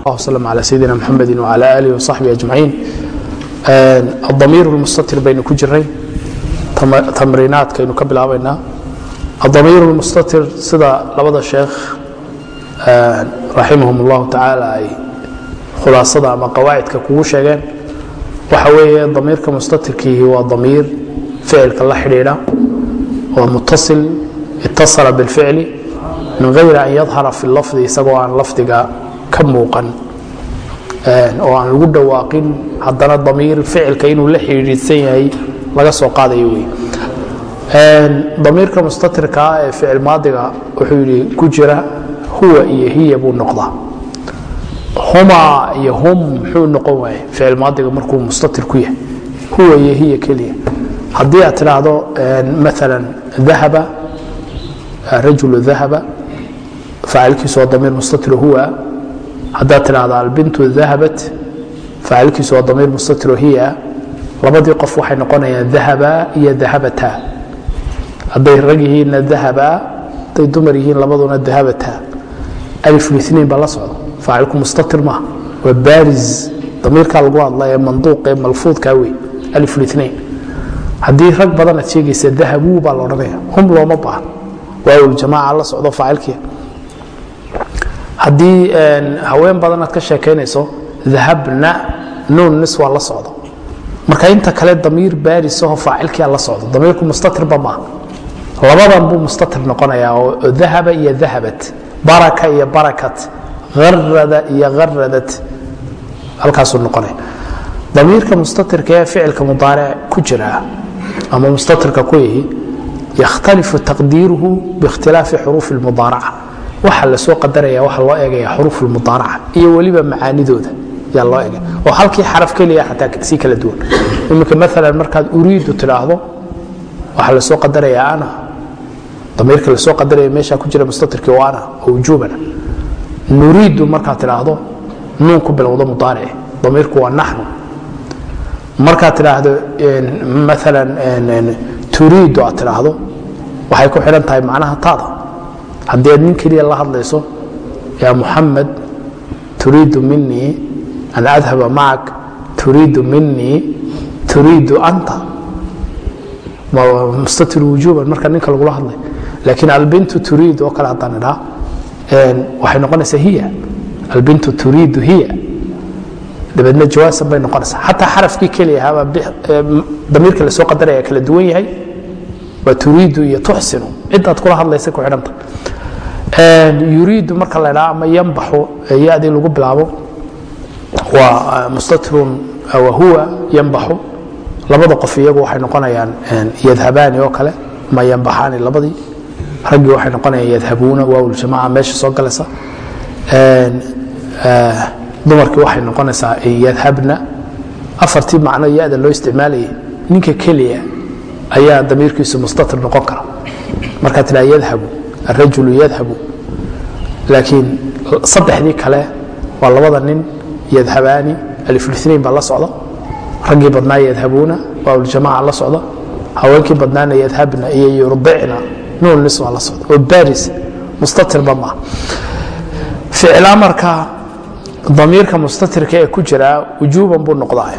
وsلم على سيدina mحamedi وعlى آliه وصaxبi أجمaعيin الضميir الmustatir baynu ku jiray tamriinaadkaynu ka bilaabaynaa الضميir الmustatir sida labada sheekh raximahum الlahu taعaalى ay khulaasada ama qawaacidka kugu sheegeen waxa weeye damiirka mustatirkiihi waa damiir ficilka la xidhiidha oo mutaصil itasala bاlficli min غayri an yadhara fi اlafdi isagoo aan lafdiga ka muuqan oo aan lagu dhawaaqin haddana damiir ficilka inuu la xidhiidhsan yahay laga soo qaadayo wey damiirka mustatirkaa ee ficil maadiga wuxuu yidhi ku jira huwa iyo hiya buu noqdaa. Huma iyo hum muxuu noqon waaye ficil maadiga markuu mustatir ku yahay. Huwa iyo hiya keliya. Haddii aad tidhaahdo maala dahaba rajulu dahaba faacilkiisu waa damiir mustatir huwa haddaad tidhaahdo albintu dahabat faacilkiisu waa damiir mustatiro hiya labadii qof waxay noqonayaan dahaba iyo dahabata. Hadday rag yihiinna dahaba hadday dumar yihiin labaduna dahabata. Alif linain baa la socda. Faacilku mustatir maaha. Waa baariz damiirkaa lagu hadla ee manduuq ee malfuudka wey. Alif linain haddii rag badan sheegaysa dahabuu baa la odhanaya hum looma baahan waawljamaaca la socdo faacilkii haddii haween badan aad ka sheekaynayso dahabna nuun nis waa la socda marka inta kale damiir baarisaho faacilkia la socdo. Damiirku mustatirba maaha. Labadan buu mustatir noqonaya oo dahaba iyo dahabat. Baraka iyo barakat. Arada iyo aradat halkaasuu noqonaya. Damiirka mustatirka ee ficilka mudaaric ku jira ama mustatirka ku yihi yakhtalifu taqdiiruhu biikhtilaafi xuruufi اlmudaaraca waxa la soo qadaraya waxa loo eegaya xuruuf lmudaaraca iyo weliba macaanidooda yaa loo eegaya. Oo halkii xaraf keliya xataa si kala duwan. Iminka maalan markaad uriidu tidhaahdo waxaa la soo qadaraya ana. Damiirka la soo qadaraya meesha ku jira mustatirkii waa ana oo wujuubana. Nuriidu markaad tidhaahdo nuun ku bilowdo mudaarici damiirku waa naxnu. Markaad tidhaahdo maalan turiidu aad tidhaahdo waxay ku xidhan tahay macnaha taada haddii aad nin keliya la hadlayso yaa muxamed turiidu minii an adhaba macak turiidu minii turiidu anta. Mustatir wujuuban marka ninka lagula hadlay. Laakiin albintu turiid oo kale haddaan idhaa waxay noqonaysaa hiya. Albintu turiidu hiya. Dabeedna jawaasan bay noqonaysaa. Xataa xarafkii keliya ahaabaa damiirka la soo qadaraya kala duwan yahay waa turiidu iyo tuxsinu. Cidaad kula hadlaysa ku xidhanta. Yuriidu marka la dhaa ama yanbaxu yadii lagu bilaabo waa mustatirun wahuwa yanbaxu. Labada qof iyagu waxay noqonayaan yadhabaani oo kale ma yanbaxaani labadii. Raggii waxay noqonayaan yadhabuuna waawljamaca meesha soo galaysa. Dumarkii waxay noqonaysaa yadhabna. Afartii macno yada loo isticmaalayay ninka keliya ayaa damiirkiisu mustatir noqon kara. Markaa tidhaa yadhabu arajulu yadhabu. Laakiin saddexdii kale waa labada nin yadhabaani aliflinain baa la socda. Raggii badnaa yadhabuuna waawljamaca la socda. Haweenkii badnaana yadhabna iyo yurdicna nuun nis waa la socda. Oo baris mustatirba maaha ficil amarka damiirka mustatirka ee ku jiraa wujuuban buu noqdaa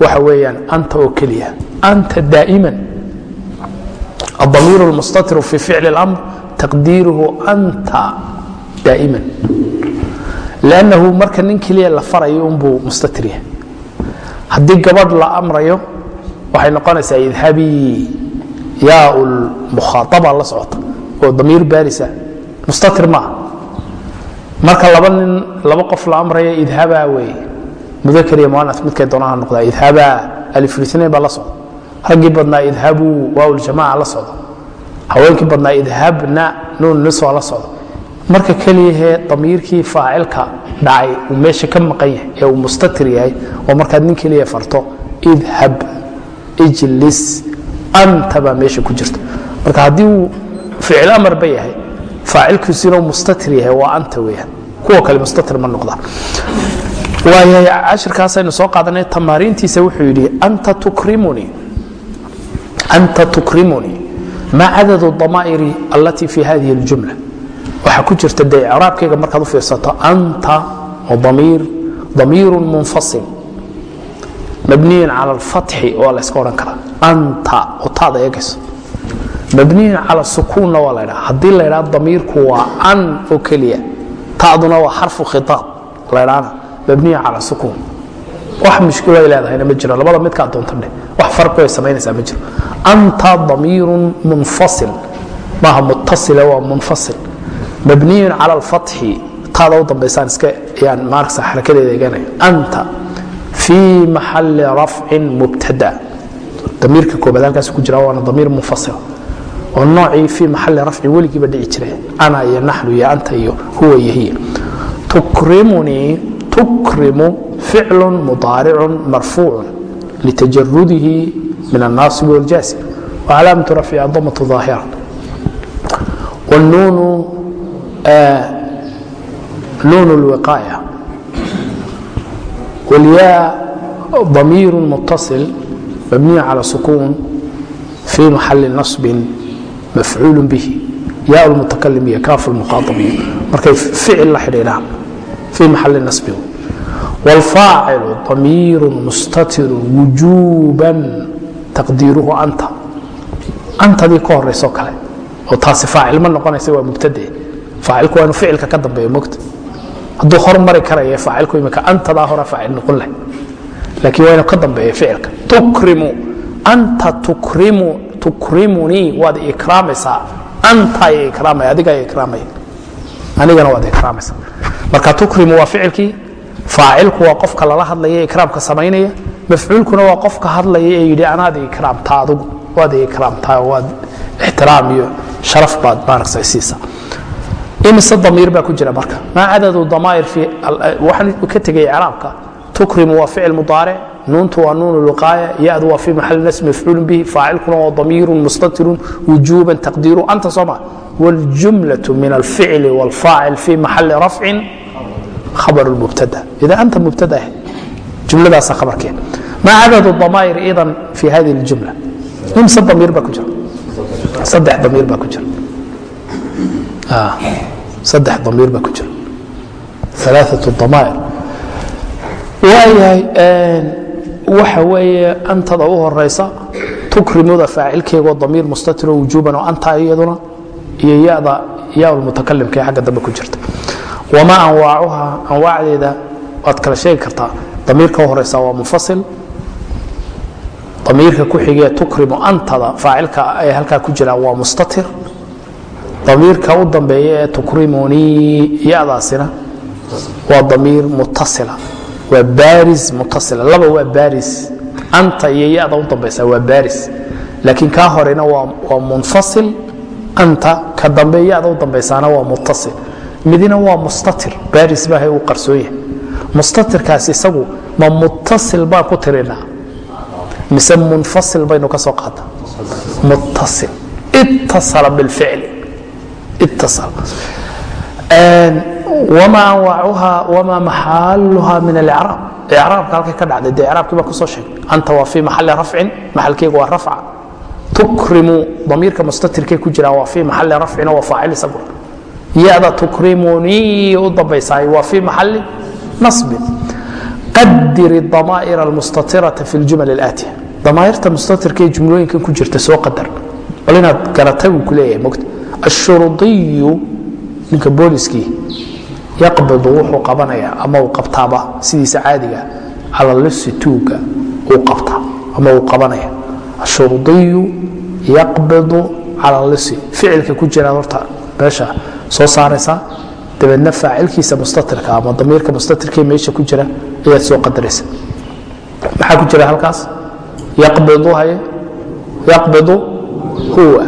waxa weeyaan anta oo keliya anta daa'iman الضمير المستتر في فعل الأمر تقديره أنت دائما لأنه marka nin keliya la farayo unbuu mustatir yahay haddii gabadh la amrayo waxay noqonaysaa idhabii yaa lmukhaaطaba la socota oo damiir baarisa mustatir maaha marka laba nin laba qof la amraya idhabaa weeye mudakar iyo muanas midkay doonaha noqdaa idhabaa aliflitnain baa la socda raggii badnaa idhabuu waawljamaca la socda haweenkii badnaa idhabna nuun nisoo la socda marka keliyahee damiirkii faacilka dhacay uu meesha ka maqan yahay ee uu mustatir yahay oo markaad nin keliya farto idhab ijlis anta baa meesha ku jirta. Marka haddii uu ficil amarba yahay faacilkiisu inuu mustatir yahay waa anta weyaan kuwa kale mustatir ma noqda. Waayahay cashirkaasaynu soo qaadanay tamaariintiisa wuxuu yidhi anta tukrimunii anta tukrimunii ma cadad damaa'iri allatii fi hadihi اljumla waxaa ku jirta dee icraabkayga markaad u fiirsato anta damiiru munfasil mabniyin cala alfatxi waa la yska odhan karaa anta oo taada eegayso mabniyin cala sukuunna waa la ydhaha haddii la ydhaha damiirku waa an oo keliya ta'duna waa xarfu khitaab la ydhahana mabniyin cala sukuun wax mushkilo ay leedahayna ma jiro labada midkaa doonta dheh wax farqi ay samaynaysaa ma jiro. Anta damiirun munfasil. Maaha mutasila waa munfasil. Mabniyun cala alfatxi taada u dambaysaan iska yaan maarkasa xarakadeeda eeganaya anta fii maxali rafcin mubtada. Damiirka koobaad halkaas ku jira waana damiir munfasil. Oo noocii fii maxali rafcin weligiiba dhici jire ana iyo naxnu iyo anta iyo huwa iyo hiya. Tukrimunii tukrimu ficlu mudaaricu marfuucu litajarudihi min الnaasib wاljaasi wcalaamatu rafci ya mutakalim iyo kaaf mukhaaطabiin markay ficil la xidhiidhaan fii maxali naصbin wاlfaacilu damiiru mustatiru wujuuban taqdiiruhu anta antadii ka horayso kale oo taasi faacil ma noqonaysa waa mubtade faacilku waa ficilka ka dambeeyo mogta hadduu hormari karaya faacilku imika antadaa hora faacil noqon lahay laakiin waa ka dambeeyo ficilka tukrimu anta tukrimu tukrimunii waad ikraamaysaa anta ikraamaya adigaa ikraamaya anigana waad ikraamaysaa marka tukrimu waa ficilkii aacilku waa qofka lala hadlaya iraamka samaynaya mafcuulkuna waa qofka hadlaya ee yidhi anaad iraamta adgu waad iraamtaa waad ixtiraam iyo sharaf baad maaragtaysiisa imise damiir baa ku jira marka. Maa cadadu damaa'ir fi waxaan ka tegay icraabka tukrimu waa ficil mudaaric nuuntu waa nuun luqaaya yadu waa fi maxal nas mafcuulun bihi faacilkuna waa damiirun mustatirun wujuban taqdiiru anta soma waljumlatu min alficli waalfaacil fi maxali rafcin khabar mubtada ida anta mubtada ah jumladaasa khabarkeed maa cadadu damaa'ir idan fi hadihi اljumla imse damiir baa ku jira saddex damiir baa ku jira saddex damiir baa ku jira alaaثaة damaa'ir waayahay waxa weeye antada u horaysa tukrimuda faacilkeegoo damiir mustatiro wujuuban oo anta iyaduna iyo yada ya mutakalimka ee xagga dambe ku jirta wamaa anwaacuha anwaacdeeda waad kala sheegi kartaa damiirka u horaysa waa munfasil damiirka ku xigee tukrimu antada faacilka ee halkaa ku jira waa mustatir damiirka u dambeeya ee tukrimunii yadaasina waa damiir mutasila waa baris mutasila laba waa baris anta iyo yada u dambaysa waa baris laakiin kaa horena waa munfasil anta ka dambe yada u dambaysaana waa muttasil midina waa mustatir baris baahay uu qarsoon yahay. Mustatirkaas isagu ma muttasil baan ku tirinaa mise munfasil baynu ka soo qaadnaa muttasil. Ittasala bilficli. Ittasala wma anwaacuha wma maxaaluha min alcraab icraabka halkay ka dhacday dee icraabkii baa ku soo sheegay anta waa fii maxali rafcin maxalkeega waa rafca. Tukrimu damiirka mustatirkee ku jira waa fii maxali rafcin waa faacil isaguna yada tukrimunii u dambaysaay waa fii maxali nasbin qadiri damaa'ir almustatirata fi ljumal alaatiya damaairta mustatirkee jumlooyinkan ku jirta soo qadar. Bal inaad garatay buu ku leeyahay mogta ashurudiyu ninka booliskii yaqbidu wuxuu qabanayaa ama uu qabtaaba sidiisa caadiga cala lisi tuuga uu qabtaa ama uu qabanaya ashurudiyu yaqbidu cala lisi ficilka ku jira horta meesha soo saaraysaa dabeedna faacilkiisa mustatirka ama damiirka mustatirkee meesha ku jira ayaad soo qadaraysa. Maxaa ku jira halkaas? Yabidu haye yaqbidu huwa.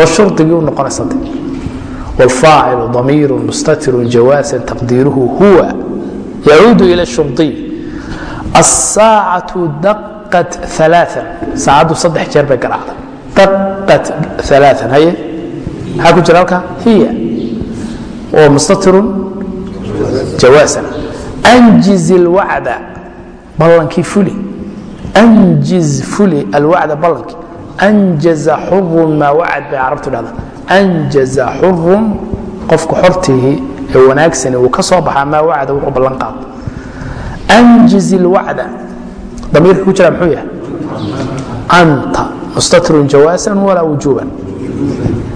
Oo shardigii u noqonaysade wاlfaacilu damiiru mustatiru jawaasan taqdiiruhu huwa. Yacuudu ila shurdiy asaacatu daqat aaaa saacaddu saddex jeer bay garaacda daqat aaaa haye? Maxaa ku jira halkaa hiya oo mustatirun jawaasan anjiz alwacda ballankii fuli anjiz fuli alwacda ballankii anjaza xurun maa wacad bay carabtu dhahdaa anjaza xurun qofku xortiihii ee wanaagsani wuu ka soo baxaa maa wacada wuxuu ballan qaado anjiz alwacda damiirka ku jira muxuu yahay anta mustatirun jawaasan walaa wujuuban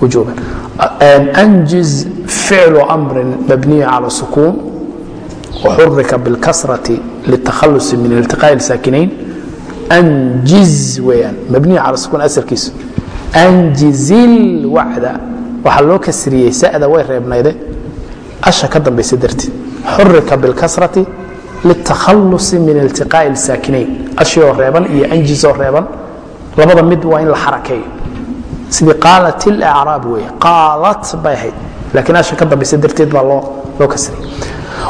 wujuuban anjiz ficlu amrin mabniya cala sukuun وxurika bاlkasraة lلتakhaluص min اltiqاء الsaakinayn anjiz weyaan mabniya cala sukuun asalkiisu anjiz ilwacda waxaa loo kasriyey sada way reebnayde asha ka dambaysa darteed xurika bاlkasraةi liلtakhaluصi min iltiqاءi الsaakinayn ashiyoo reeban iyo anjizoo reeban labada mid waa in la xarakeeyo sidii qaalat اlأcraab wey qaalat bay ahayd lakiin asha ka dambaysa darteed baa loo kasriyey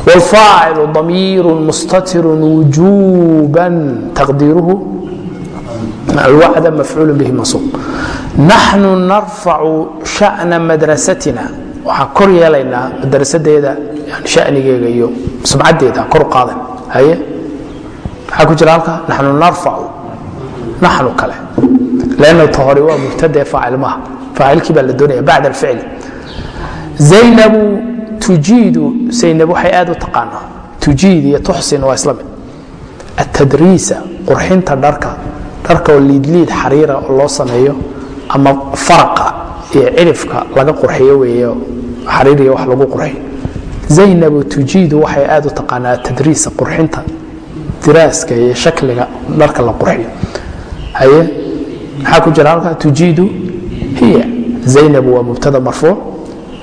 wاlfaacilu ضamiir mustatir wujuba taqdiiruhu alwacda mafcuul bih mansuub naxnu narfacu sha'na madrasatina waxaan kor yeelaynaa madrasadeeda shanigeega iyo sumcadeeda kor qaadan haye maxaa ku jira halka naxnu narfacu naxnu kale lanna ta waa mubtade faacil maaha faacilkii baa la doonaya bacd alficli zaynabu tujiidu zaynab waxay aad u taqaanaa tujiid iyo tuxsin waa isla mid. Atadriisa qurxinta dharka dharka oo liidliid xariira oo loo sameeyo ama faraqa iyo cirifka laga qurxiyo weeye xariiriya wax lagu qurxiyo. Zaynabu tujiidu waxay aad u taqaanaa atadriisa qurxinta diraaska iyo shakliga dharka la qurxiyo. Haye maxaa ku jira halka? Tujiidu hiya. Zaynabu waa mubtada marfuuc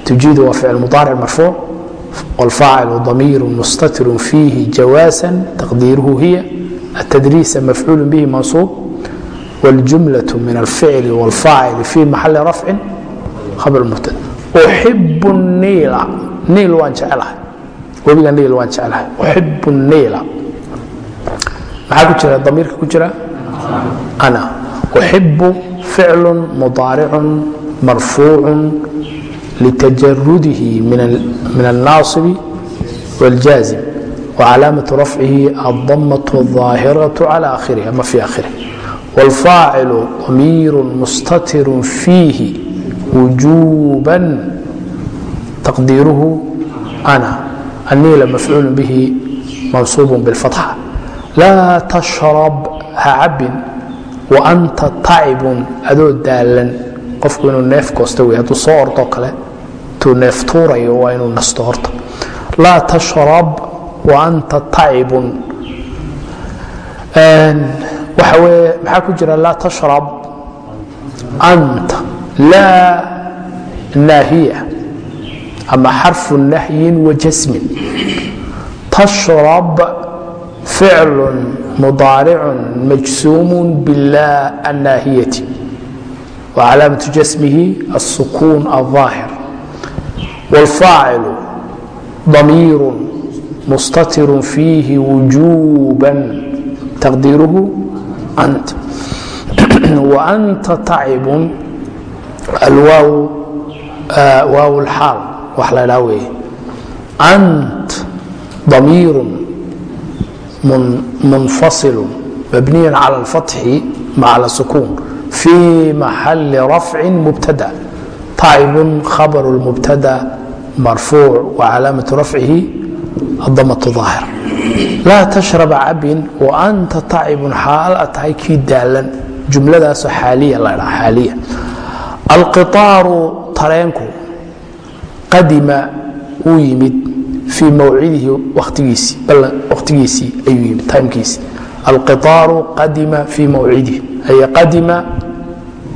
تuجيد waa فiعل مضارع مرفوع والفاaعل ضمير مستتر فيه جواaسا تقديره هي التدريس مفعول به منصوب والجملة من الفعل والفاعل في محل رفع خبر مبتد أحب النيل niil waan jeclahay webiga niil waan jeclahay أحب النيل maxaa ku jira damiirka ku jira أنا أحب فعل مضارع مرفوع لتجرده من الناصب والجازم وعلامة رفعه الضمة الظاهرة على آخره أما في آخره والفاعل ضمير مستتر فيه وجوبا تقديره أنا النيل مفعول به منصوب بالفتحة لا تشرب هعب وأنت طعب أدو دالا qofku inuu neef goosto wey hadduu soo ordoo kale. Intuu neef tuurayo waa inuu nasto horta. Laa tashrab wa anta waxa weye maxaa ku jira laa tashrab? Anta. Laa naahiya. Ama xarfu nahyin wa jasmin. Tashrab ficlu mudaaricun majsuumun billah annaahiyati وعلامة جسمه السكون الظاهر والفاعل ضمير مستتر فيه وجوبا تقديره أنت وأنت تعب الواو آه واو الحال وحلا لاوي أنت ضمير من منفصل مبني على الفتح مع السكون في محل رفع مبتدا طائب خبر المبتدا مرفوع وعلامة رفعه الضمة ظاهر لا تشرب عب وأنت طائب حال أتهي كي دالا جملة حالية لا لا حالية القطار ترينكو قدم ويمد في موعده وقتيسي بل وقتيسي أي يمد تايمكيسي القطار قدم في موعده أي قدم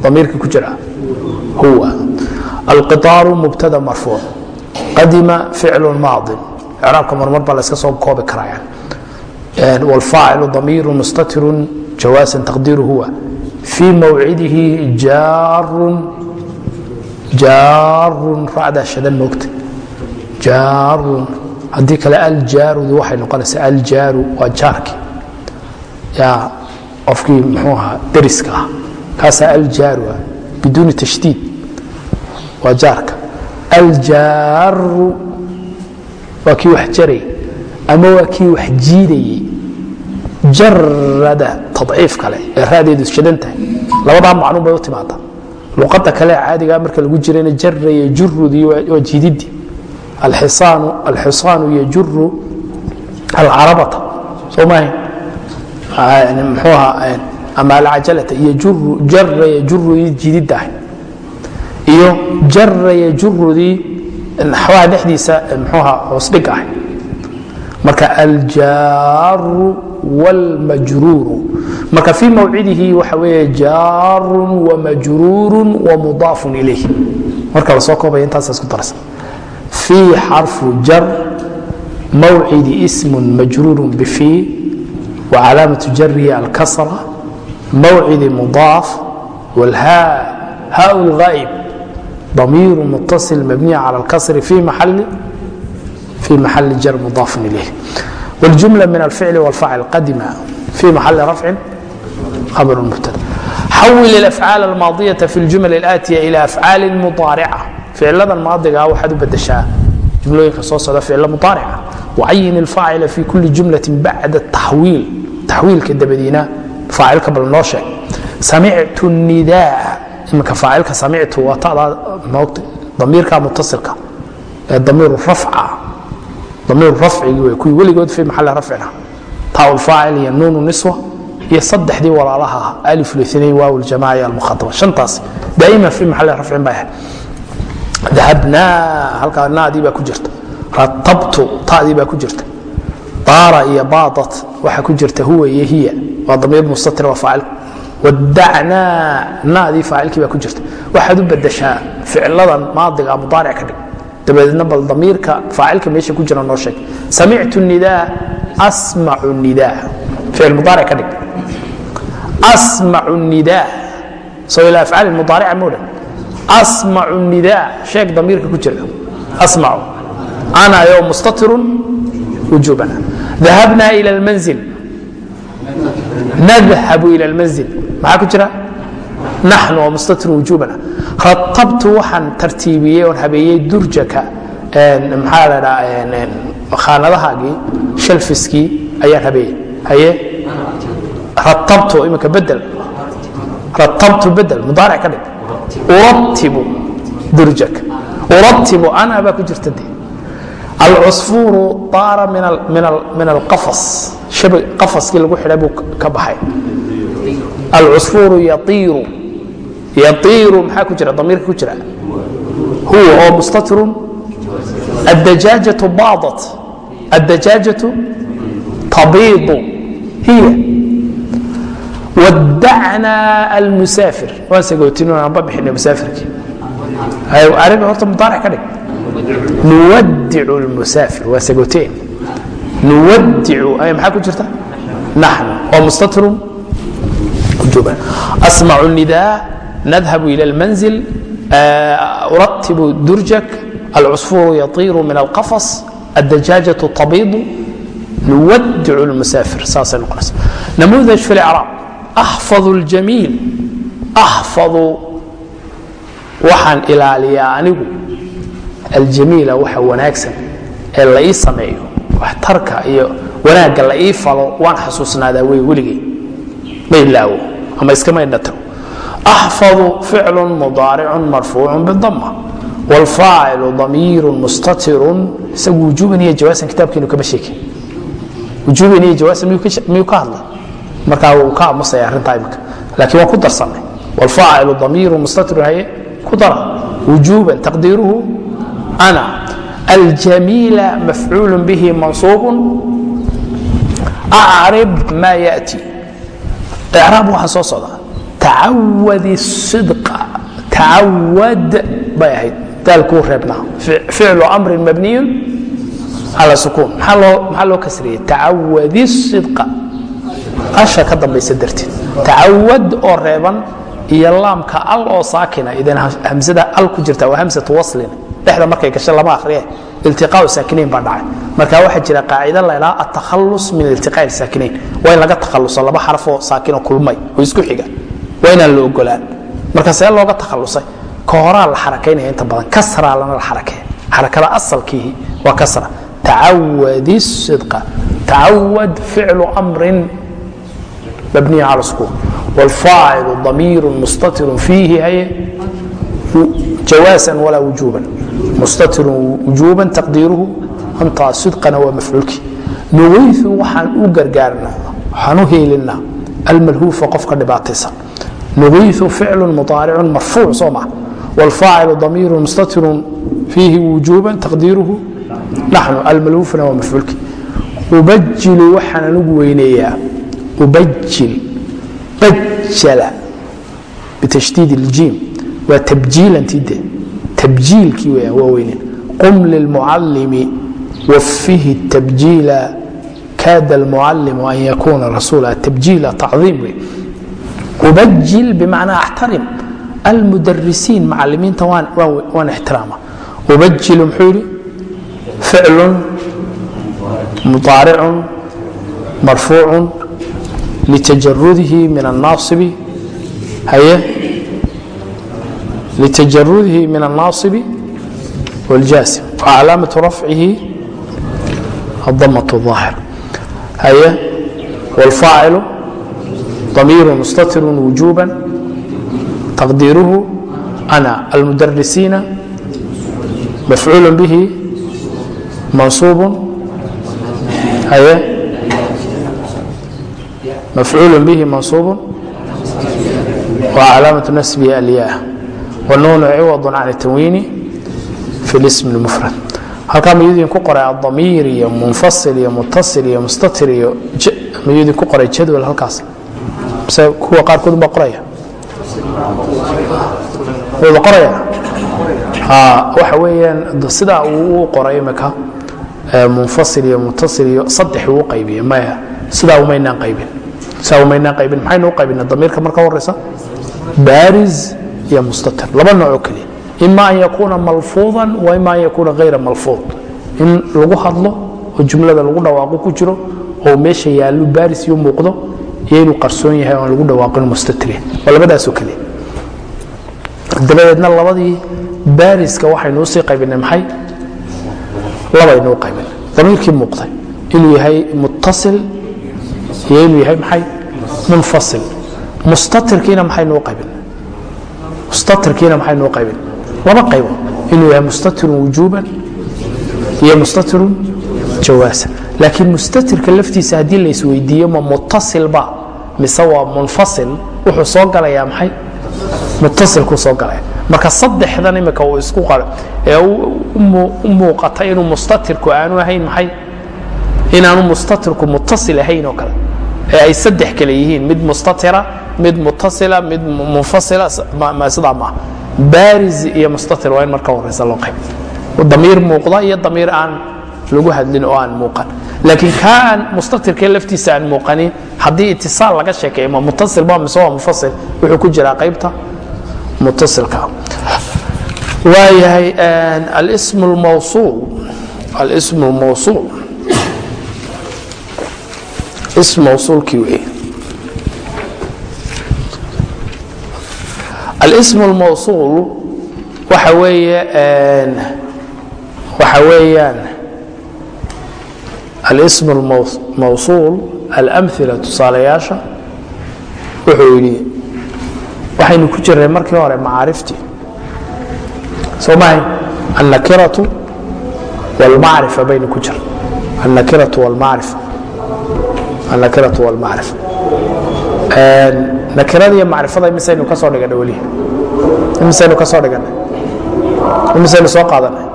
damiirka ku jira. Huwa. Alqiطaaru mubtada marfuuc. Qadima ficlu maadin. Icraabka marmar baa layska soo koobi karaya. Wاlfaacilu damiiru mustatiru jawaasan taqdiiru huwa. Fii mawcidihi jaarun jaarun racdaa shadan moogta. Jaarun. Haddii kale aljaarudu waxay noqonaysaa aljaaru waa jaarkii ya qofkii mxuu ahaa deriska ah kaasaa aljaaru ah biduuni tashdiid waa jaarka. Aljaaru waa kii wax jaray ama waa kii wax jiidayey jarada tadciif kale ee raadeedu shadan tahay. Labadaa macnuun bay u timaada luqadda kale caadigaa marka lagu jirayna jaraya jurudii waa jiididii alxisaanu yajuru alcarabata. Soo maahayn mxuu ahaa ama alcajalata yajuru jara yajurudii jididdaah iyo jara yajurudii naxwaha dhexdiisa mxuuha hoosdhig ah. Marka aljaaru wاlmajruuru marka fii mawcidihi waxa weeye jaaru wamajruuru wamudaafun ilayh. Marka la koobaya intaasa isku daraysa fii xarfu jar mawcidi ism majruur bfii wcalaamaة jarihi alkasra mawcidi mudaaf wlhaa haa اlغaa'ib ضمير متصل مبني على الكسر في محل في محل جر مضاف إليه والجملة من الفعل والفاعل قدم في محل رفع خبر مبتدا حول الأفعاal الماaضية في الجمل الآتية إلى أفعاal مضاaرcة ficilada maadiga waxaad u badashaa jumlooyinka soo socda ficilo mudaarica wacayin الفاacila في kuli جumlaة baعda taxwiil taxwiilka dabadiina aacilka bal noo sheeg. Samictu nidaa. Imika aacilka samictu waa tadaa moogta damiirka mutasilka ee damiiru rafca. Damiiru rafcigi wey kuwii weligood fi maxali rafcina. Taaul faacil iyo nuunu niswa iyo saddexdii walaalaha alif linayn waaw ljamaca iyo almukhaaba shantaas daa'iman fi maxali rafcin baa ahayd dahabnaa halkaa naadii baa ku jirta. Ratabtu tadii baa ku jirta. Daara iyo baadat waxaa ku jirta huwa iyo hiya waa damiir mustatir waa faacilka wadacnaa naadii faacilkii baa ku jirta. Waxaad u badashaa ficiladan maadiga mudaaric ka dhig. Dabadeedna bal damiirka faacilka meesha ku jira noo sheeg. Samictu nidaa asmacu nidaa. Ficil mudaaric ka dhig. Asmacu nidaa. Soo ila afcaali mudaarica moodhan asmacu nidaa. Sheeg damiirka ku jira. Asmacu ana yo mustatirun wujuubana. Dahabna ila almanzil nadhabu ila almanzil maxaa ku jira naxnu waa mustatir wujuubana ratabtu waxaan tartiibiyey oon habeeyey durjaka maxaa la dhaa khaanadahaagii shalfiskii ayaan habeeyey haye ratabtu iminka bedel ratabtu bedel mudaaric ka dhig uratibu durjaka uratibu ana baa ku jirta dee alcusfuuru daara min qafaskii lagu xidhay buu ka baxay. Alcusfuuru yaiiru maxaa ku jira? Damiirka ku jira. Huwa oo mustatirun. Addajaajatu baadat. Addajaajatu tabiidu. Hiya. Wadacnaa almusaafir. Waan sagootin aanba bixinay musaafirkii. Arabi horta mudaaric ka dhig nuwadicu lmusaafir waa sagoteen nuwadicu ay maxaa ku jirta naxnu oo mustatirun wujuban asmacu nidaa nadhabu ila almanzil uratibu durjak alcusfuru yatiiru min alqafas addajaajatu tabiidu nuwadicu lmusaafir saasay noqonaysa namuudaj fi lcraab axfadu ljamiil axfadu waxaan ilaaliyaa anigu aljamiila waxa wanaagsan ee la ii sameeyo waxtarka iyo wanaagga la ii falo waan xasuusnaadaa wey weligay. Ma ilaawo ama iskama indhatiro axfadu ficlu mudaaricu marfuucu bidama wاlfaacilu damiiru mustatiru isagu wujuuban iyo jawaasan kitaabkeenu kama sheekin. Wujuuban iyo jawaasan miyuu ka hadlay? Markaa wuu ka amusaya arrintaa imika laakiin waan ku darsanay wاlfaacilu damiiru mustatiru haye ku dara wujuuban taqdiiruhu ana aljamiila mafcuul bihi mansuub acrib maa yati raab waxaa soo socda tacawadi sidqa tacawad bay ahayd daalkuu reebnaa ficlu amrin mabniyun cala sukuun maxaa loo kasriyey tacawadi sidqa asha ka dambaysa darteed tacawad oo reeban iyo laamka al oo saakina idan hamsada al ku jirta waa hamsatu waslin dheda markay gashay lama ahriye iltiqaau saakinayn baa dhacay. Marka waxaa jira qaacido laydhaa atahallus min iltiqaai saakinayn waa in laga takhalluso laba xarafoo saakino kulmay oo isku xiga. Waa inaan la ogolaan marka see looga takhallusay. Ka horaa la xarakaynaya inta badan. Kasraa lana la xarakeeya xarakada asalkiihi waa kasra. Tacawad sidqa. Tacawad ficlu amrin mabniya cala sukuun waalfaacilu damiiru mustatirun fiihi haye. Jawaasan walaa wujuuban mustatirun wujuuban taqdiiruhu anta sidqana waa mafcuulkii nugiiu waxaan u gargaarnaa waxaan u heelinaa almalhuufa qofka dhibaataysan nugiiu ficlu muaaricun marfuuc soo maa wlfaacilu damiiru mustatirun fiihi wujuuban taqdiiruhu naxnu almalhuufna waa mafcuulkii ubajilu waxaan anigu weyneeyaa ubajil bajala bitashdiid iljiim waa tabjiilantide tabjiilkii weyan waa weynin qum lilmucalimi wafihi tabjiila kaada almucalimu an yakuuna rasuula. Tabjiila tacdiim wey ubajil bimacnaa axtarim almudarisiin macalimiinta waan ixtiraama. Ubajilu muxuu yidhi? Ficlun muaaricun marfuucun litajarudihi min annaaصibi haye? litajarudihi min الnaasibi wاljaasim wacalaamaةu rafcihi الdamaة الظaahir haye wاlfaacilu ضamiiru mustatir wujuba taqdiiruhu ana almudarisiina mafcuul bihi mansuub haye mafcuul bihi mansuub وcalaamaة nasbihi alyaah wnuunu ciwadu can tanwiini fi lsm mufrad halkaa mayuudinku qoray adamiir iyo munfasil iyo mutasil iyo mustatir iyo mayuudinku qoray jadwal halkaas? Mise kuwa qaarkood baa qoraya. Wada qoraya? Waxa weeyaan sidaa uu u qoray imika munfasil iyo mutasil iyo saddex uu qaybiye maya. Sidaa umaynaan qaybin. Sidaa umaynaan qaybin. Maxaynu u qaybina damiirka marka horeysa baariz iyo mustatir laba noocoo keliya. Ima an yakuuna malfuudan wa ima an yakuuna hayra malfuud. In lagu hadlo oo jumlada lagu dhawaaqo ku jiro oo meesha yaallo baaris iyo muuqdo iyo inuu qarsoon yahay oon lagu dhawaaqin mustatirya waa labadaasoo keliya. Dabadeedna labadii baariska waxaynu u sii qaybinay maxay? Labaynu u qaybinay. Damiirkii muuqday inuu yahay muttasil iyo inuu yahay maxay? Munfasil. Mustatirkiina maxaynu u qaybinay mustatirkiina maxaynu u qaybinay laba qaybo inuu yahay mustatirun wujuuban iyo mustatirun jawaasan. Laakiin mustatirka laftiisa haddii la isweydiiyo ma muttasilba mise waa munfasil? Wuxuu soo galayaa maxay? Muttasilkuu soo galaya. Marka saddexdan imika uu isku qaro ee u muuqata inuu mustatirku aanu ahayn maxay? Inaanu mustatirku muttasil ahayn oo kale. Ee ay saddex kale yihiin mid mustatira mid mutasila mid munfasila sidaa maaha baariz iyo mustatir waa in marka horeysa loo qayb. Damiir muuqda iyo damiir aan lagu hadlin oo aan muuqan. Laakiin kaa aan mustatirkee laftiisa aan muuqanin haddii itisaal laga sheekeeyo ma mutasil ba mise waa mufasil wuxuu ku jiraa qaybta mutasilka. Waayahay alism lmawsuul alism lmawsuul ism mawsuulkii weeye alism lmawsuul waxa weeyaan alism lmawsuul alamila tusaalayaasha wuxuu yidhi waxaynu ku jirnay markii hore macaariftii soo mahay annakiratu wاlmacrifa baynu ku jirnay. Annakiratu wاlmacrifa annakiratu wاlmacrifa nakirada iyo macrifada imisaynu ka dhiganay weli. Imisaynu ka dhiganay imisaynu soo qaadanay.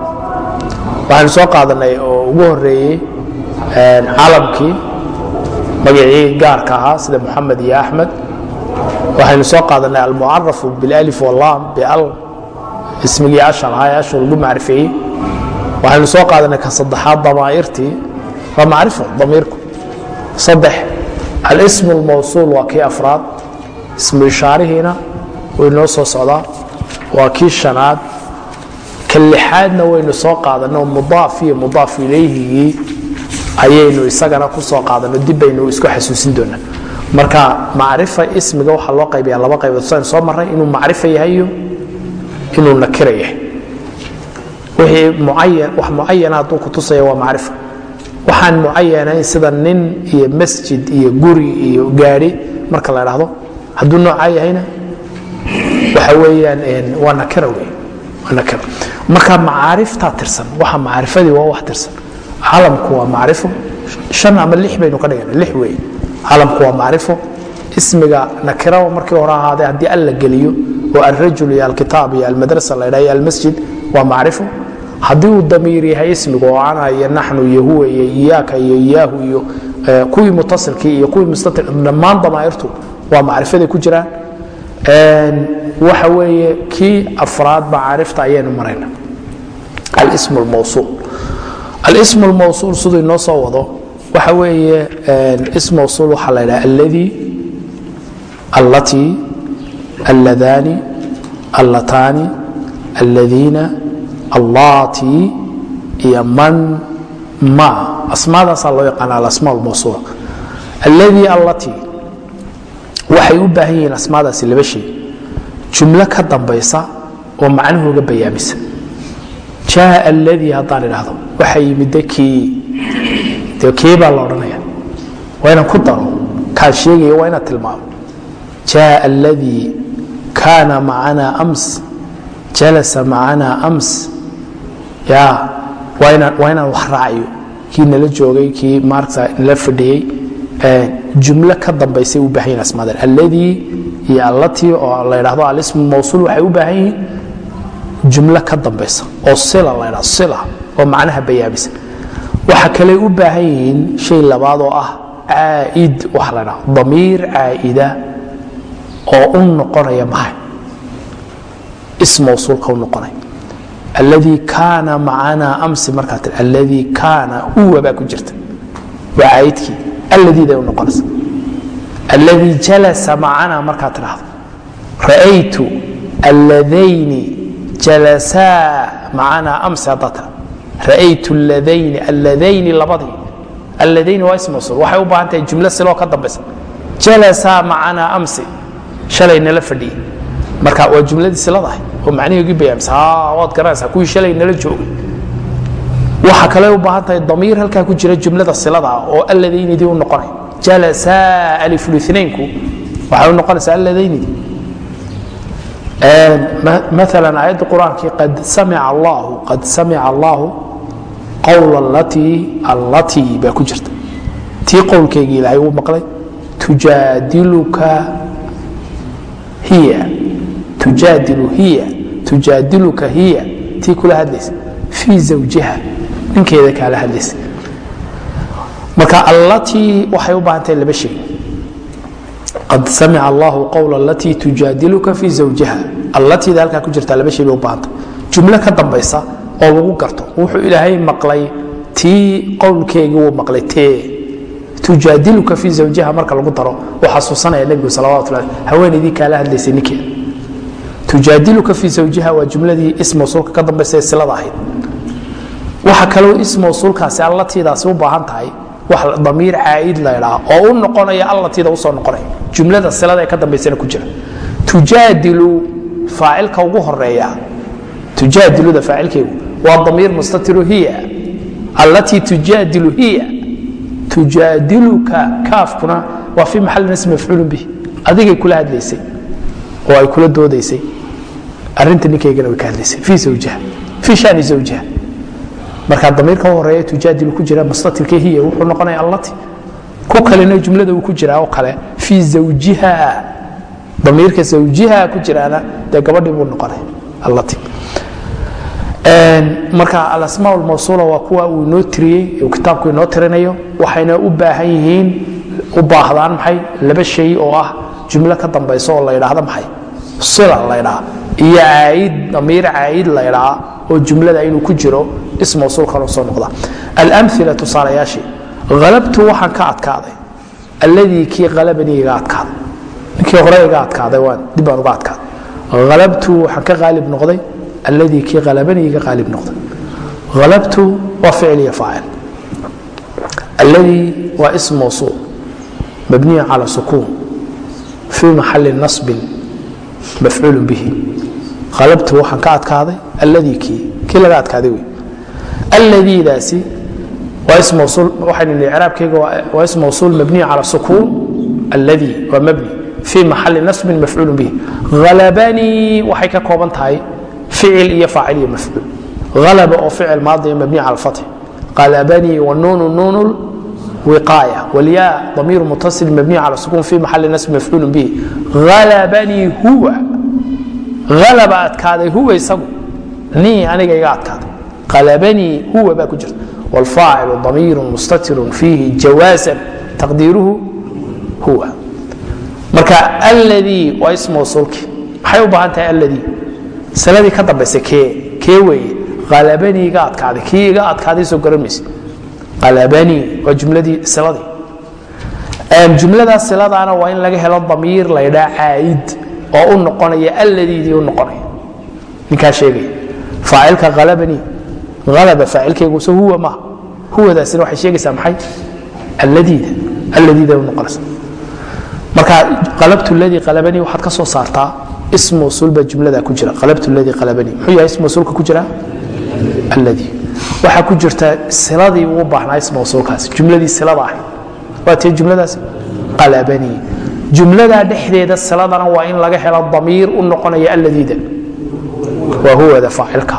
Waxaynu soo qaadanay oo ugu horeeyey calamkii magacii gaarka ahaa sida moxamed iyo axmed waxaynu soo qaadanay almucarafu bilalif walam bial ismigii ashar ahaa ee ashar lagu macrifeeyey waxaynu soo qaadanay ka saddexaad damaa'irtii. Waa macrifo damiirku. Saddex alism اlmawsuul waa kii afraad ismu ishaarihiina way soo socdaa. Waa kii shanaad. Ka lixaadna waynu soo qaadanay mudaaf iyo mudaaf ilayhigii ayaynu isagana ku soo qaadano dib baynu isku xasuusin doonaa. Marka macrifa ismiga waxaa loo qaybiyaa laba qaybood. Saynu soo marray inuu macrifa yahay iyo inuu nakira yahay. Wixii mucayan wax mucayana hadduu ku tusaya waa macrifa. Waxaan mucayanayn sida nin iyo masjid iyo guri iyo gaadhi marka la dhahdo hadduu noocaa yahayna waxa weeyaan waa nakira wey marka macaariftaa tirsan waxa macaarifadii waa wax tirsan. Calamku waa macrifo an ama li baynu ka dhigana li wey calamku waa macrifo ismiga nakiraba markii hore ahaadee haddii al la geliyo oo alrajul iyo alkitaab iyo almadrasa la dha iyo almasjid waa macrifo haddii uu damiir yahay ismigu oo ana iyo naxnu iyo huwa iyo iyaaka iyo iyaahu iyo kuwii mutasilkii iyo kuwii mustatir dhammaan damaa'irtu waa macrifaday ku jiraan. Waxa weeye kii afraad macaarifta ayaynu marayna. Alsm lmawsuul alsm lmawsuul siduu inoo soo wado waxa weeye ism mawsuul waxaa la ydhaha alladii allatii alladani allataani alladiina allatii iyo man ma. Asmaadaasaa loo yaqaana alasma lmawsuula alladii allatii waxay u baahan yihiin asmaadaasi laba shay. Jumlo ka dambaysa oo macnuhooga bayaamisa jaa alladii haddaan idhaahdo. Waxa yimidde kii de kii baa la odhanaya waa inaan ku daro? Kaan sheegaya waa inaad tilmaamo. Jaa alladii kaana macana ams jalasa macana ams. Ya waa inaan inaan wax raaciyo kii nala joogay kii maaragta nala fadhiyey jumlo ka dambaysay u baahan yihiin asmaadan alladii iyo allatii oo la ydhahdo alismu mawsuul waxay u baahan yihiin jumlo ka dambaysa. Oo sila la ydhahdo sila oo macnaha bayaamisa waxa kale u baahan yihiin shay labaad oo ah caa'id waxa la dhahdo damiir caa'ida oo u noqonaya maxay? Ism mawsuulka u noqonaya alladii kaana macanaa amsi markaa tir alladii kaana huwa baa ku jirta. Waa caa'idkii alladiiday u noqonaysa alladii jalasa macanaa markaa tidhaahdo. Ra'aytu alladayni jalasaa macanaa amsi haddaa tira. Ra'aytu alladayni alladayni labadii. Alladayni waa ism mawsuul waxay u baahan tahay jumlo siloo ka dambaysa. Jalasaa macanaa amsi shalay nala fadhiyey marka waa jumladii siladahay. Oo macniheegii bayaamisa waad garanaysaa kuwii shalay nala joogay waxa kale u baahan tahay damiir halkaa ku jira jumlada silada ah oo alladaynidii u noqonay. Jalasa alifulinaynku waxay u noqonaysaa alladaynidii maala aayadda qur'aankii qad samica allahu qad samica allahu qowla allatii allatii baa ku jirta. Tii qowlkeygii ilaahay uu maqlay tujaadiluka hiya tujaadilu hiya tujaadiluka hiya. Tii kula hadlaysa fii zawjiha ninkeeda kaala hadlaysa marka allatii waxay u baahan tahay laba shay. Qad samica allahu qowla allatii tujaadiluka fii zawjiha. Allatiida halkaa ku jirtaa laba shay bay u baahantay. Jumlo ka dambaysa oo lagu garto. Wuxuu ilaahay maqlay tii qowlkeegii wuu maqlay tee. Tujaadiluka fii zawjiha marka lagu daro uu xasuusanaya nebigu salawatu llahi haweenaydii kaala hadlaysay ninkeeda. Tujaadiluka fii zawjiha waa jumladii ism mawsuulka ka dambaysa ee silada ahayd waxa kaloo ism mawsuulkaasi allatiidaasi u baahan tahay. Wax damiir caa'id laydhaa oo u noqonaya allatiida u soo noqonaya. Jumlada silada ee ka dambaysana ku jira. Tujaadilu faacilka ugu horreeya tujaadiluda faacilkeegu waa damiir mustatiru hiya. Allatii tujaadilu hiya. Tujaadiluka kaafkuna waa fii maxalli ism mafcuulun bih adigay kula hadlaysay oo ay kula doodaysay. Arinta ninkaygana way ka hadlaysay. Fii zawjiha. Fii shani zawjiha marka damiirka horreeya tujaadilu ku jira mustatirka hiya wuxuu noqonaya allati. Ku kalena jumlada uu ku jiraa oo kale fii zawjiha. Damiirka zawjiha ku jiraana dee gabadhii buu noqonaya allati. Marka alasmaa lmawsuula waa kuwa uu inoo tiriyey kitaabku inoo tirinayo waxayna u baahan yihiin u baahdaan maxay laba shay oo ah jumlo ka dambayso oo la ydhaahda maxay sila laydhaa iyo caa'id damiir caa'id laydhaa oo jumlada inuu ku jiro ism mawsuulkan soo noqda. Alamila tusaalayaashii halabtu waxaan ka adkaaday. Alladii kii halabanii iga adkaaday. Ninkii hore iga adkaaday waan dib baan uga adkaaday. Halabtu waxaan ka qaalib noqday. Alladii kii halabanii iga qaalib noqday. Halabtu waa ficil iyo faacil. Alladii waa ism mawsuul mabniya cala sukuun fii maxali nasbin mafcuul bihi. Halabtu waxaan ka adkaaday. Alladii kii kii laga adkaaday wey alladiidaasi waa ism mawsuul mabniya cala sukuun alladii waa mabni fii maxali nasbin mafcuul bihi halabanii waxay ka kooban tahay ficil iyo faacil iyo mafcuul alaba oo ficil maadi mabni cala alfatx qalabanii wanuunu nuunu wiqaaya walyaa damiir mutasil mabni cala sukuun fi maxali nasb mafcuul bihi alabanii huwa alaba adkaaday huwa isagu nii aniga iga adkaaday qalabanii huwa baa ku jirta wlfaacilu damiiru mustatirun fiihi jawaasan taqdiiruhu huwa. Marka alladii waa ism mawsuulki maxay u baahan tahay alladii saladii ka dambaysa kee kee weeye. Qalabanii iga adkaaday kii iga adkaaday soo garan mayse qalabanii waa jumladii siladii jumladaa siladaana waa in laga helo damiir laydhaa caa'id oo u noqonaya alladiidii u noqonaya. Ninkaa sheegaya faacilka qalabanii alaba faacilkayguuse huwa maaha huwadaasina waxay sheegaysaa maxay alladiida alladiida noqonaysa marka qalabtu ladii qalabanii waxaad ka soo saartaa ism mawsuul baa jumlada ku jira qalabtu ladii qalabanii muxuu yahay ism mawsuulka ku jira alladii waxaa ku jirta siladii ugu baahnaa ism mawsuulkaasi jumladii silada ahayd waa tee jumladaasi qalabanii jumladaa dhexdeeda siladana waa in laga helo damiir u noqonaya alladiida waa huwada faacilka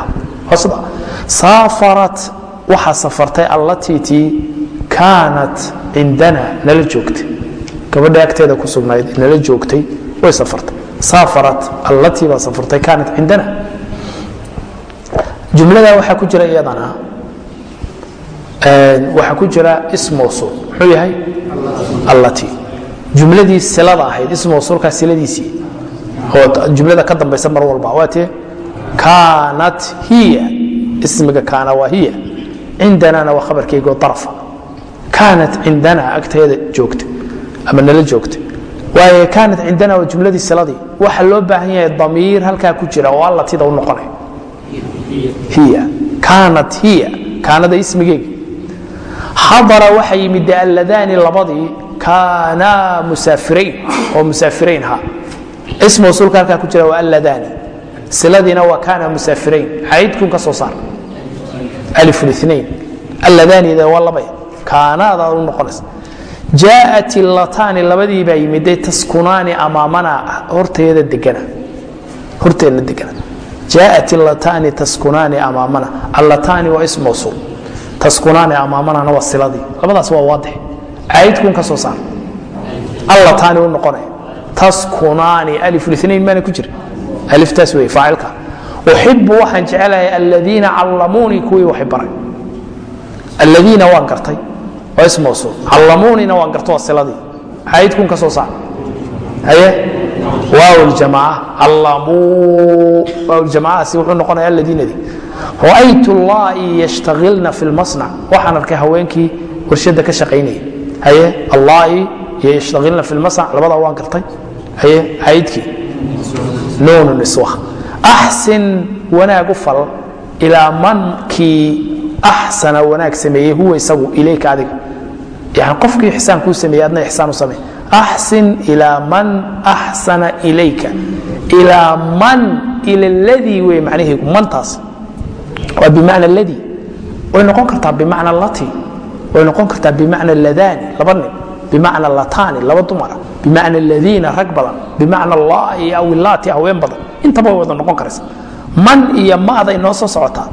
hosda saafarat waxaa safartay allatii tii kaanat cindana nala joogtay gabadha agteeda ku sugnayd nala joogtay way safartay saafarat allatii baa safartay kaanat cindana jumlada waxaa ku jira iyadana waxaa ku jira ism mawsuul muxuu yahay allatii jumladii silada ahayd ism mawsuulkaa siladiisii oo jumlada ka dambaysa mar walba waa tee kaanat hiya ismiga kaana waa hiya cindanana waa khabarkaygo arafa kaanat cindana agteeda joogta ama nala joogta. Waayo kaanat cindana waa jumladii siladii waxa loo baahan yahay damiir halkaa ku jira oo allatida u noqonaya. Hiya. Kaanat hiya. Kaanada ismigeega xadara waxa yimid de alladaani labadii kaanaa musaafirayn oo musaafirayn ha. Ism mawsuulka halkaa ku jira waa alladaani siladiina waa kaana musaafirayn caydkun ka soo saar. Alladaanida waa labaya kaanaada u noqonaysa jaaءat illataani labadii yimiday taskunaani amaamana horteeda degana. Horteedna degana. Jaaءat illataani taskunaani amaamana. Allataani waa mawsuul taskunaani amaamanana waa siladii. Labadaas waa waadix. Caydkun ka soo saar. Allataani u noqonaya taskunaani alifnain maana ku jira aliftaas wey faacilka. Uxibu waxaan jecelahay aladiina callamuunii kuwii waxay baray. Aladiina waan gartay waa ism mawsuul. Callamuunina waan garto waa siladii. Caydkun ka soo saar. Haye? Waaw ljamaaca callamuu waaw ljamacaasi wuxuu noqonaya aladiinadii ra'aytu allaa'i yashtagilna fi lmasnac waxaan arkay haweenkii warshadda ka shaqaynaya haye? Allaa'i iyo yashtagilna fi lmasnac labadaa waan gartay. Haye? Caydkii nuun niswa axsin wanaag u fal ilaa mankii axsana wanaag sameeyey huwa isagu ilayka adiga yani qofkii ixsaan kuu sameeyey adna ixsaan u samee axsin ilaa man axsana ilayka. Ilaa man ila ladii wey macnaheegu mantaas. Waa bimacna ladii. Way noqon kartaa bimacna lati. Way noqon kartaa bimacna ladaani laba nin. Bimacna lataani laba dumara bimacna ladiina rag badan bimacna allahi aw ilaati haween badan. Intaba way wada noqon karaysa. Man iyo maaday noo soo socotaa.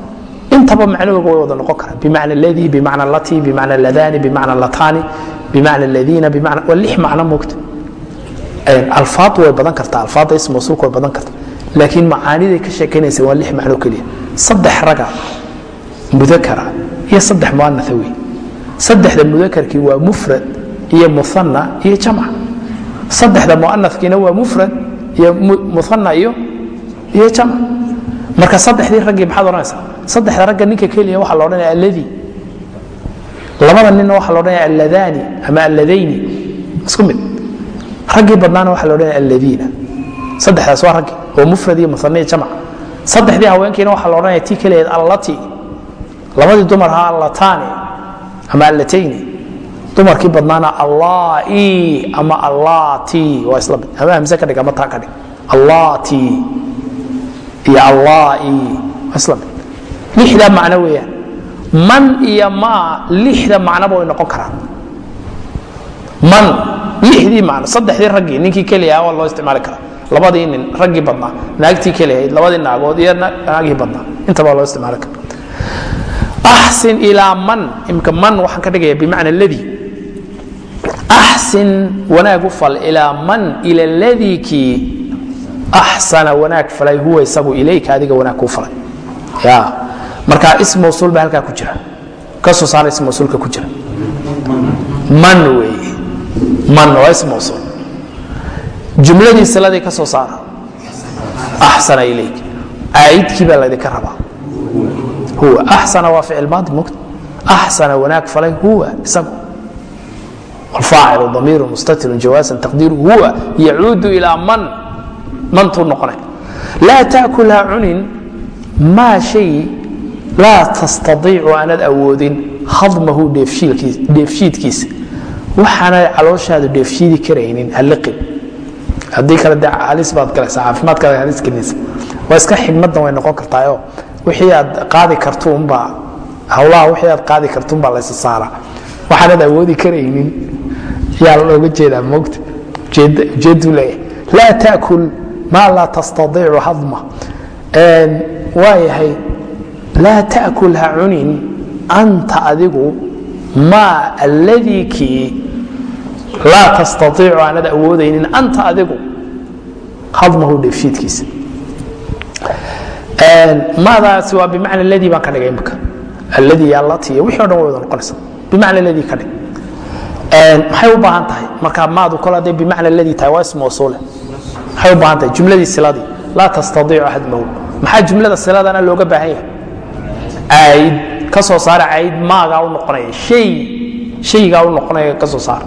Intaba macnahooga way wada noqon karaan. Bimacna ladii bimacna lati bimacna ladaani bimacna lataani bimacna ladiina bimacna waa lix macno moogta alfaad way badan kartaa. Alfaadda ism mawsuulka way badan kartaa. Laakiin macaaniday ka sheekaynaysa waa lix macno keliya. Saddex raga mudakara iyo saddex muanatha wey saddexda mudakarkii waa mufrad iyo muana iyo jamc saddexda muanafkiina waa mufrad iyo muana iyo iyo jamc marka saddexdii raggii maxaad odhanaysaa? Saddexda ragga ninka keliya waxaa la odhanaya alladii. Labada ninna waxaa la odhanaya alladaani ama alladayni isku mid. Raggii badnaana waxaa la odhanaya alladiina. Saddexdaas waa raggii oo mufrad iyo muana iyo jamc saddexdii haweenkiina waxaa la odhanaya tii keliyaed allati. Labadii dumar ahaa allataani ama allatayni dumarkii badnaana allai ama allati waa isla ama hamse ka dhig ama taa ka dhig. Allati iyo allai waa isla mid macno weeyaan. Man iyo maa lixda macnoba way noqon karaan. Man lixdii macno. Saddexdii raggii ninkii keliya waa loo isticmaali karaa. Labadii nin raggii badnaa. Naagtii kelihayd labadii naagood iyo naagii badnaa. Intaba loo isticmaali kara axsin ilaa man. Imka man waxaan ka dhigaya bimacna ladii axsin wanaag u fal ilaa man ila ladii axsana wanaag falay huwa isagu ilayka adiga wanaag kuu falay ya marka ism baa halkaa ku jira ka saara ism ku jira man weeye man waa ism jumladii siladii ka saara axsana ilayk aayidkii baa laydinka rabaa huwa axsana waa ficil mogta axsana wanaag falay huwa isagu aacil damiir mustatir jawaasan taqdiiru huwa yacuudu ilaa man mantuu noqonay laa taakul ha cunin maa shay laa tastaiicu aanad awoodin hadmahu dheefshiidkiisa waxaanad calooshaadu dheefshiidi karaynin haliqin haddii kale de halis baad galaysa caafimaadkaada halis gelinaysa waa iska xigmadan way noqon kartaayo wixii aad qaadi kartuunbaa hawlaha wixii aad qaadi kartuunbaa laysa saaraa waxaanad awoodi karaynin yaa looga jeedaa mogta ujeedduu leeyahay laa taakul maa laa tastaiicu hadma. Waa yahay laa taakul ha cunin. Anta adigu maa alladii kii laa tastaiicu aanad awoodaynin anta adigu hadmahu dheefshiidkiisa maadaasi waa bimacna ladii baan ka dhigay imika alladii yaa latiya wixii o dhan way wada noqonaysa. Bimacna ladii ka dhig maxay u baahan tahay? Marka maadu kol haday bimacna ladii tahay waa ism mawsuule maxay u baahan tahay? Jumladii siladii. Laa tastaiicu hadmahu maxaa jumlada siladana looga baahan yahay? Caayid. Ka soo saara caayid maagaa u noqonaya. Shay. Shaygaa u noqonaya ka soo saara.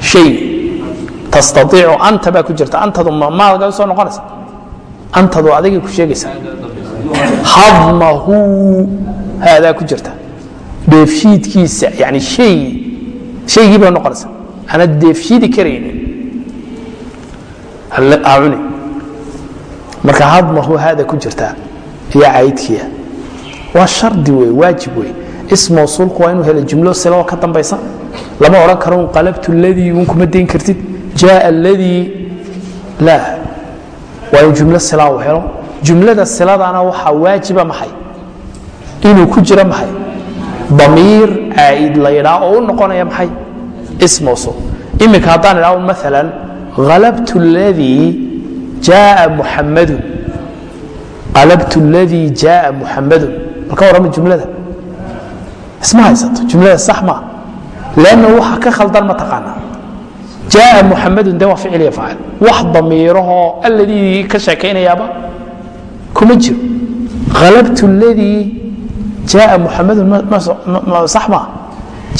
Shay. Tastaiicu anta baa ku jirta. Antadu maaga soo noqonaysa? Antadu adigay ku sheegaysa. Hadmahu. Haadaa ku jirta dheefshiidkiisa yani hay shaygii bay noqonaysa. Aanad dheefshiidi karaynin. Cuni marka hadmahu haada ku jirtaa iyo caydkiya. Waa shardi wey waajib wey ism mawsuulku waa inuu helo jumlo siloo ka dambaysa. Lama odhan karo un qalabtu ladii un kuma dayn kartid. Jaa aladii laa waa in jumlo silaa uu helo. Jumlada siladana waxaa waajiba maxay? Inuu ku jiro maxay damiir caaid la ydhaa oo u noqonaya maxay? Ism mawsuul iminka haddaan idhaho maala halabtu ladii jaaa muxammadun qalabtu ladii jaaa muxammadun malka warrama jumlada. Isma haysato jumlada sax maa lanna waxa ka khaldan ma taqaanaa. Jaaa muxammadun de waa ficil iyo faacil. Wax damiirahoo alladii ka sheekaynayaaba kuma jiro. Halabtu ladii jaa muxamadu sax ma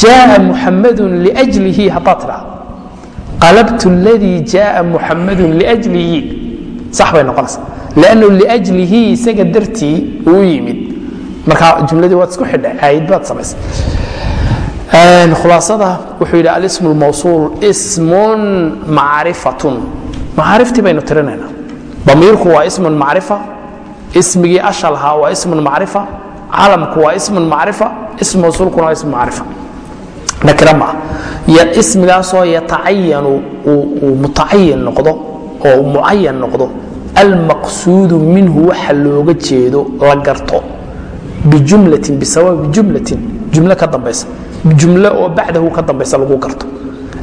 jaa muxamadu ljlihi haddaad tidhaa qalabtu ladii jaa muxamadu ljlihi sax bay noqonaysa lannu ljlihi isaga dartii uu yimid marka jumladii waad isku xidha caayid baad samaysa khulaasada wuxuu yidhi alism lmawsuul ismun macrifatun macaariftii baynu tirinaynaa damiirku waa ismun macrifa ismigii ashalhaa waa ismun macrifa calamku waa ismun macrifa ism mawsuulkuna waa ism macrifa. Nakira ma ah ismigaasoo yatacayanu uu mutacayin noqdo oo mucayan noqdo almaqsuudu minhu waxa looga jeedo la garto. Bijumlatin bisababi jumlatin jumlo ka dambaysa. Jumlo oo bacdahu ka dambaysa lagu garto.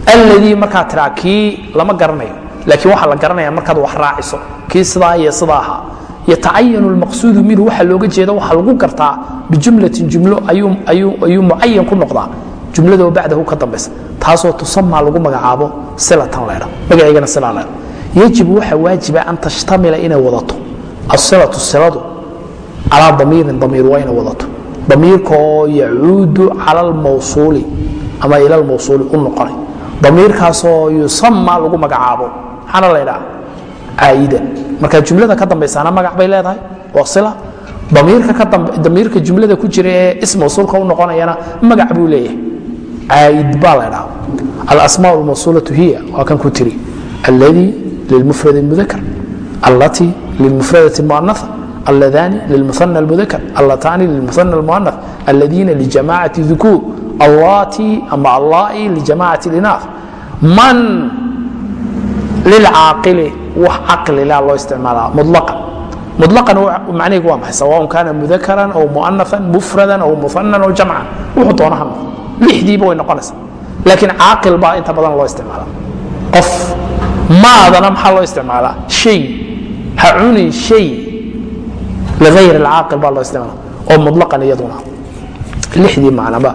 Alladii markaa tiraa kii lama garanayo laakiin waxaa la garanaya markaad wax raaciso. Kii sidaa iyo sidaa ahaa yatacayanu lmaqsuudu minhu waxa looga jeeda waxaa lagu gartaa bijumlatin jumlo ayuu mucayan ku noqdaa. Jumladoo bacdahu ka dambaysa. Taasoo tusamaa lagu magacaabo silatan leedha magaceygana silaa leedha yajibu waxa waajiba an tashtamila inay wadato. Asilatu siladu calaa damiirin damiir waa inay wadato. Damiirka oo yacuudu cala almawsuuli ama ila lmawsuuli u noqonay. Damiirkaasoo yusamaa lagu magacaabo. Maxaana laydhaa caayida marka jumlada ka dambaysaana magac bay leedahay. Waa damiirka jumlada ku jira ee ism mawsuulka u noqonayana magac buu leeyahay. Caayid baa la dhaa alasmaa lmawsuulatu hiya waa kan ku tiri. Alladii lilmufrad mudakar allatii lilmufradati muanaa alladani lilmuana mudakar allataani lilmuana muana alladiina lijamacati ukuur allatii ama allai lijamacati inaa man lilcaaqili wax caqlila loo isticmaalaa mulaqan mulaqan macnihigu waa maxay sawaun kaana mudakaran aw muanafan mufradan aw muanan aw jamcan wuxuu doona ha noqdo lixdiiba way noqonaysaa laakiin caaqil baa inta badan loo isticmaalaa qof maadana maxaa loo isticmaalaa shay ha cunin shay ligayr alcaaqil baa loo isticmaala oo mulaqan iyaduna lixdii macnaba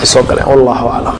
ay soo galeen wallahu aclam